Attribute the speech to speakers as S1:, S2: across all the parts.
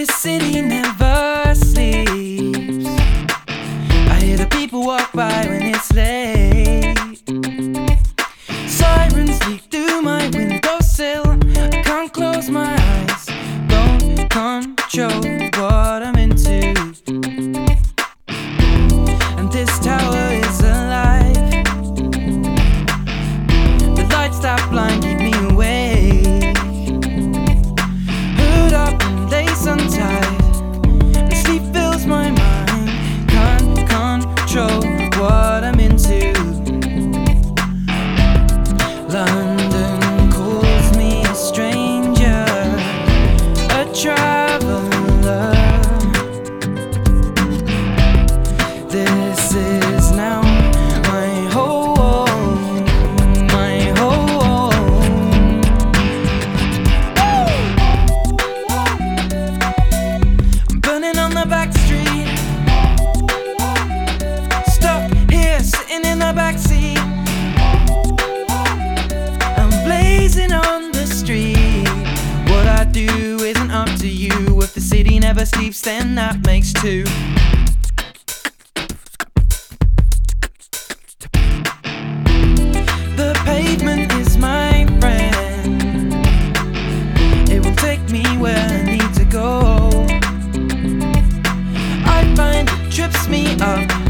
S1: this city never sleeps. I hear the people walk by. Back street. Stuck here, sitting in the back seat. I'm blazing on the street. What I do isn't up to you. If the city never sleeps, then that makes two. Trips me up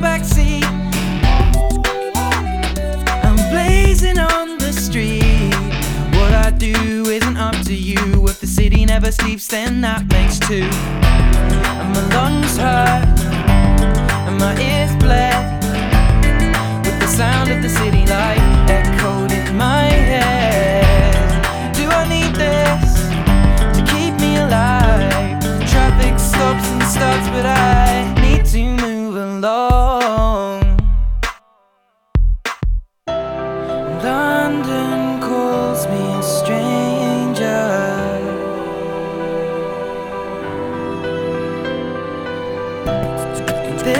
S1: sitting in the back seat. I'm blazing on the street. What I do isn't up to you. If the city never sleeps, then that makes two. And my lungs hurt, and my ears bled. With the sound of the city light echoed in my head. Do I need this to keep me alive? Traffic stops and starts, but I need to move along.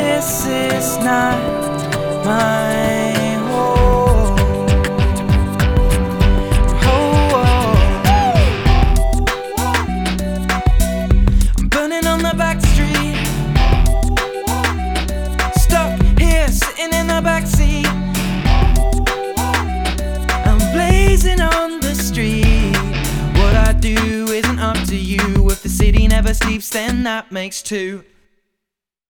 S1: This is not my home. Home. I'm burning on the back street. Stuck here, sitting in the back seat. I'm blazing on the street. What I do isn't up to you. If the city never sleeps, then that makes two.